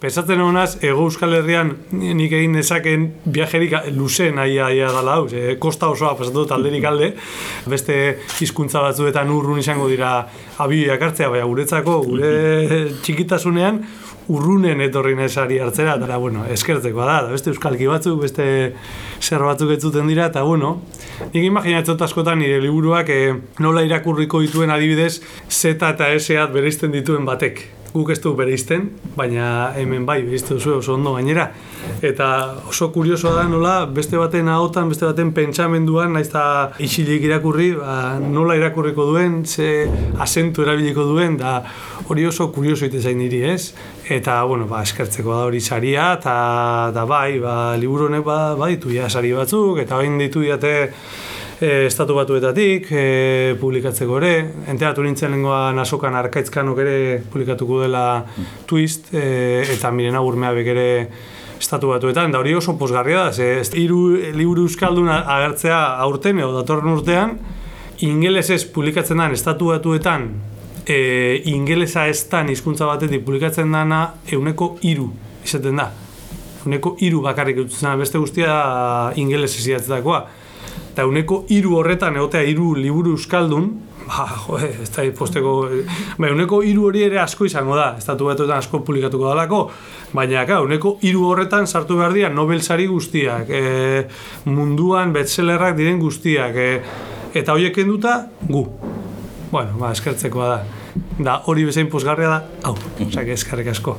Pesatzen honaz, ego euskal herrian nik egin nezaken viajerik luze nahi aia dala hau, e, kosta osoa pasatu talderik alde, beste hizkuntza batzuetan urrun izango dira abioiak hartzea, baina guretzako, gure txikitasunean, urrunen etorri nesari hartzera, eta bueno, eskertzeko da, da beste euskalki batzuk, beste zer batzuk etzuten dira, eta bueno, nik imaginatzen askotan nire liburuak e, nola irakurriko dituen adibidez, Z eta S-at bereizten dituen batek guk ez du bereizten, baina hemen bai, bereizte duzu oso ondo gainera. Eta oso kurioso da nola, beste baten ahotan, beste baten pentsamenduan, naiz eta isilik irakurri, ba, nola irakurriko duen, ze asentu erabiliko duen, da hori oso kurioso ite zain niri, ez? Eta, bueno, ba, eskertzeko da hori saria, eta da bai, ba, liburu honek ba, ba, ditu ja sari batzuk, eta bain ditu diate, e, estatu batuetatik e, publikatzeko ere, enteatu nintzen lengoa nasokan arkaitzkanok ere publikatuko dela twist, e, eta miren agurmea ere estatu batuetan, da hori oso posgarria da, ze hiru liburu euskaldun agertzea aurten edo datorren urtean, ingelesez publikatzen den estatu batuetan, e, ingelesa ez tan hizkuntza batetik publikatzen dana euneko hiru izaten da. Euneko hiru bakarrik utzen beste guztia ingelesez idatzetakoa eta uneko hiru horretan egotea hiru liburu euskaldun, ba, jo, ez da posteko, ba, uneko hiru hori ere asko izango da, estatu batuetan asko publikatuko dalako, baina, ka, uneko hiru horretan sartu behar dira Nobel guztiak, e, munduan bestsellerrak diren guztiak, e, eta horiek kenduta, gu. Bueno, ba, eskertzekoa da. Da, hori bezain posgarria da, hau, osake, eskarrik asko.